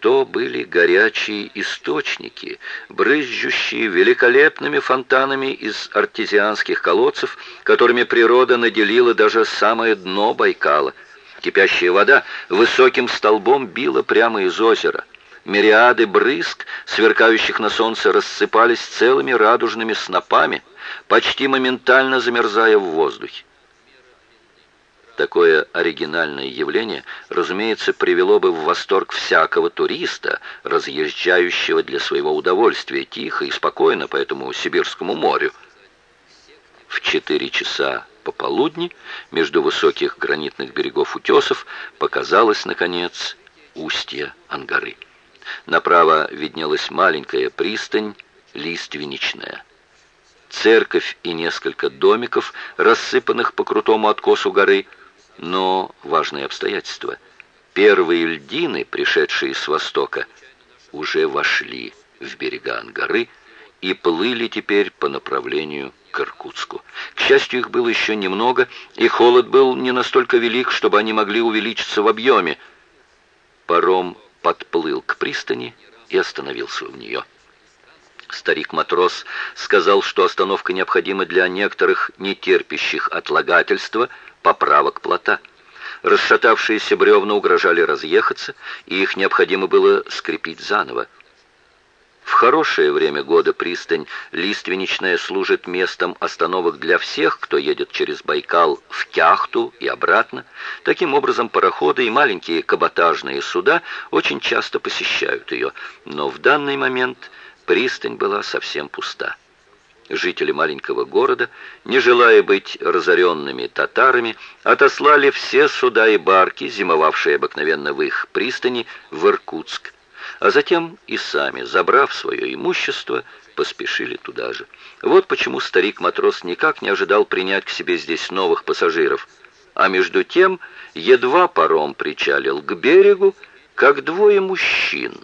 то были горячие источники, брызжущие великолепными фонтанами из артезианских колодцев, которыми природа наделила даже самое дно Байкала. Кипящая вода высоким столбом била прямо из озера. Мириады брызг, сверкающих на солнце, рассыпались целыми радужными снопами, почти моментально замерзая в воздухе. Такое оригинальное явление, разумеется, привело бы в восторг всякого туриста, разъезжающего для своего удовольствия тихо и спокойно по этому Сибирскому морю. В четыре часа пополудни между высоких гранитных берегов утесов показалось, наконец, устье Ангары. Направо виднелась маленькая пристань, лиственничная. Церковь и несколько домиков, рассыпанных по крутому откосу горы – но важное обстоятельство. Первые льдины, пришедшие с востока, уже вошли в берега Ангары и плыли теперь по направлению к Иркутску. К счастью, их было еще немного, и холод был не настолько велик, чтобы они могли увеличиться в объеме. Паром подплыл к пристани и остановился в нее. Старик-матрос сказал, что остановка необходима для некоторых нетерпящих отлагательства – поправок плота. Расшатавшиеся бревна угрожали разъехаться, и их необходимо было скрепить заново. В хорошее время года пристань Лиственничная служит местом остановок для всех, кто едет через Байкал в Кяхту и обратно. Таким образом, пароходы и маленькие каботажные суда очень часто посещают ее. Но в данный момент пристань была совсем пуста. Жители маленького города, не желая быть разоренными татарами, отослали все суда и барки, зимовавшие обыкновенно в их пристани, в Иркутск, а затем и сами, забрав свое имущество, поспешили туда же. Вот почему старик-матрос никак не ожидал принять к себе здесь новых пассажиров. А между тем, едва паром причалил к берегу, как двое мужчин,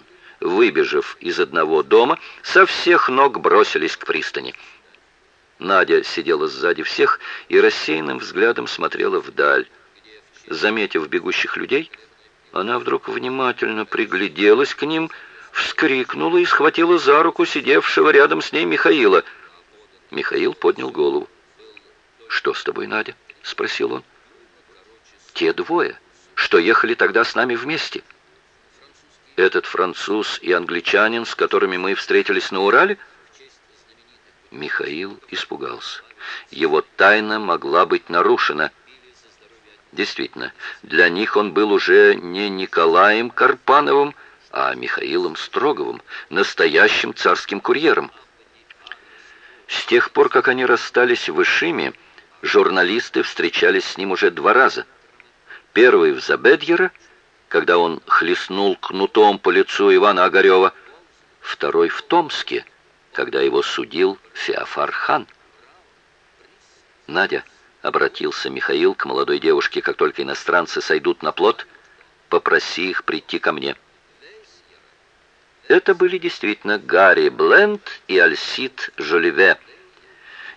выбежав из одного дома, со всех ног бросились к пристани – Надя сидела сзади всех и рассеянным взглядом смотрела вдаль. Заметив бегущих людей, она вдруг внимательно пригляделась к ним, вскрикнула и схватила за руку сидевшего рядом с ней Михаила. Михаил поднял голову. «Что с тобой, Надя?» — спросил он. «Те двое, что ехали тогда с нами вместе. Этот француз и англичанин, с которыми мы встретились на Урале — Михаил испугался. Его тайна могла быть нарушена. Действительно, для них он был уже не Николаем Карпановым, а Михаилом Строговым, настоящим царским курьером. С тех пор, как они расстались в Ишиме, журналисты встречались с ним уже два раза. Первый в Забедьеро, когда он хлестнул кнутом по лицу Ивана Огарева, второй в Томске, когда его судил Феофар хан. «Надя», — обратился Михаил к молодой девушке, как только иностранцы сойдут на плот, — «попроси их прийти ко мне». Это были действительно Гарри Бленд и Альсид Жолеве.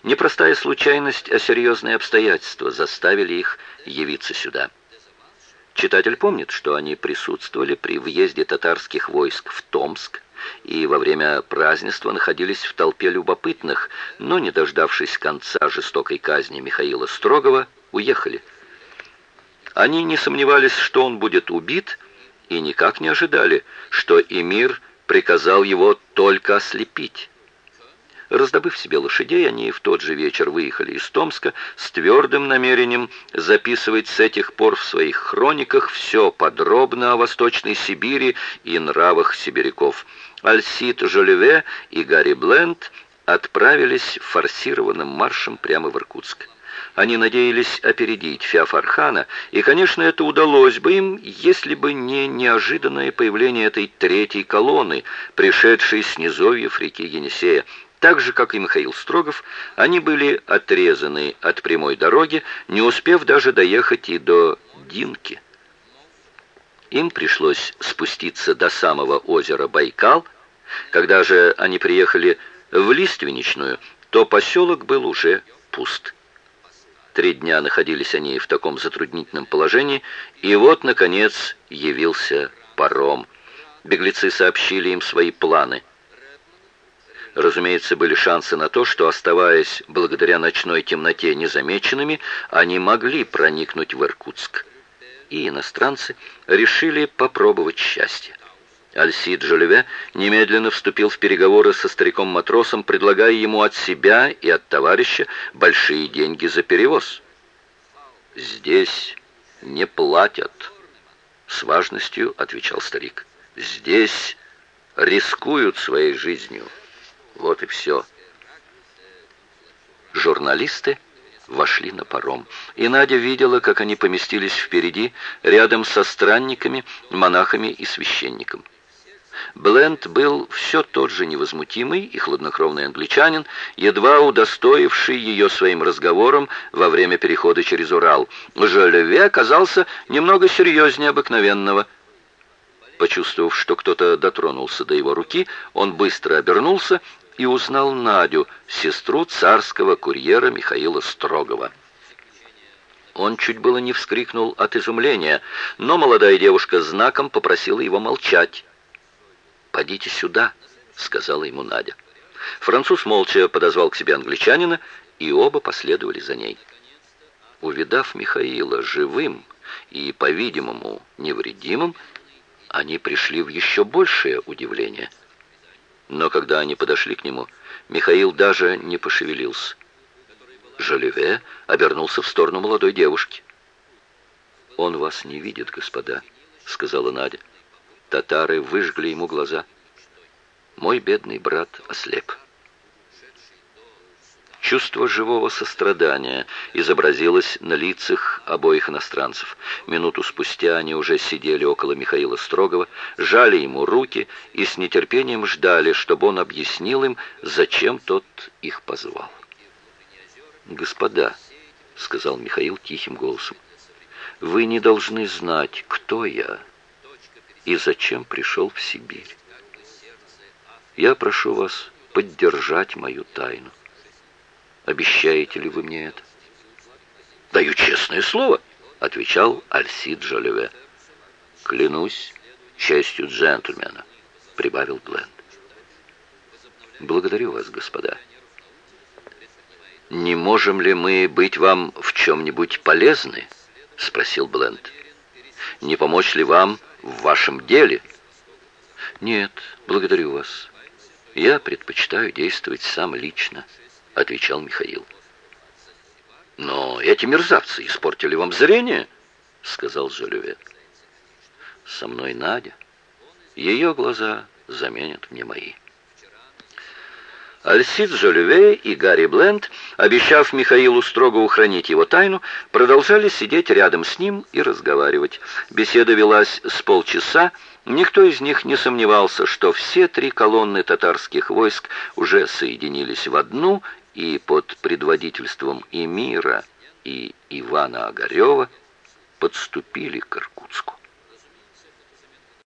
Непростая случайность, а серьезные обстоятельства заставили их явиться сюда. Читатель помнит, что они присутствовали при въезде татарских войск в Томск, и во время празднества находились в толпе любопытных, но, не дождавшись конца жестокой казни Михаила Строгова, уехали. Они не сомневались, что он будет убит, и никак не ожидали, что эмир приказал его только ослепить. Раздобыв себе лошадей, они в тот же вечер выехали из Томска с твердым намерением записывать с этих пор в своих хрониках все подробно о Восточной Сибири и нравах сибиряков. Альсид Жолеве и Гарри Бленд отправились форсированным маршем прямо в Иркутск. Они надеялись опередить Феофархана, и, конечно, это удалось бы им, если бы не неожиданное появление этой третьей колонны, пришедшей с низовьев реки Енисея. Так же, как и Михаил Строгов, они были отрезаны от прямой дороги, не успев даже доехать и до Динки. Им пришлось спуститься до самого озера Байкал. Когда же они приехали в Лиственничную, то поселок был уже пуст. Три дня находились они в таком затруднительном положении, и вот, наконец, явился паром. Беглецы сообщили им свои планы. Разумеется, были шансы на то, что, оставаясь благодаря ночной темноте незамеченными, они могли проникнуть в Иркутск. И иностранцы решили попробовать счастье. Альсид Жолеве немедленно вступил в переговоры со стариком-матросом, предлагая ему от себя и от товарища большие деньги за перевоз. «Здесь не платят», — с важностью отвечал старик. «Здесь рискуют своей жизнью. Вот и все». Журналисты вошли на паром, и Надя видела, как они поместились впереди, рядом со странниками, монахами и священником. Бленд был все тот же невозмутимый и хладнокровный англичанин, едва удостоивший ее своим разговором во время перехода через Урал. Жолеве оказался немного серьезнее обыкновенного. Почувствовав, что кто-то дотронулся до его руки, он быстро обернулся и узнал Надю, сестру царского курьера Михаила Строгова. Он чуть было не вскрикнул от изумления, но молодая девушка знаком попросила его молчать. «Подите сюда», — сказала ему Надя. Француз молча подозвал к себе англичанина, и оба последовали за ней. Увидав Михаила живым и, по-видимому, невредимым, они пришли в еще большее удивление. Но когда они подошли к нему, Михаил даже не пошевелился. Жолеве обернулся в сторону молодой девушки. «Он вас не видит, господа», — сказала Надя. Татары выжгли ему глаза. Мой бедный брат ослеп. Чувство живого сострадания изобразилось на лицах обоих иностранцев. Минуту спустя они уже сидели около Михаила Строгова, жали ему руки и с нетерпением ждали, чтобы он объяснил им, зачем тот их позвал. «Господа», — сказал Михаил тихим голосом, — «вы не должны знать, кто я» и зачем пришел в Сибирь. Я прошу вас поддержать мою тайну. Обещаете ли вы мне это? «Даю честное слово», — отвечал Альсид Жолеве. «Клянусь честью джентльмена», — прибавил Бленд. «Благодарю вас, господа». «Не можем ли мы быть вам в чем-нибудь полезны?» — спросил Бленд. «Не помочь ли вам в вашем деле?» «Нет, благодарю вас. Я предпочитаю действовать сам лично», — отвечал Михаил. «Но эти мерзавцы испортили вам зрение», — сказал Жолюве. «Со мной Надя. Ее глаза заменят мне мои». Альсид Жолюве и Гарри Бленд, обещав Михаилу строго ухранить его тайну, продолжали сидеть рядом с ним и разговаривать. Беседа велась с полчаса, Никто из них не сомневался, что все три колонны татарских войск уже соединились в одну и под предводительством Эмира и Ивана Огарева подступили к Иркутску.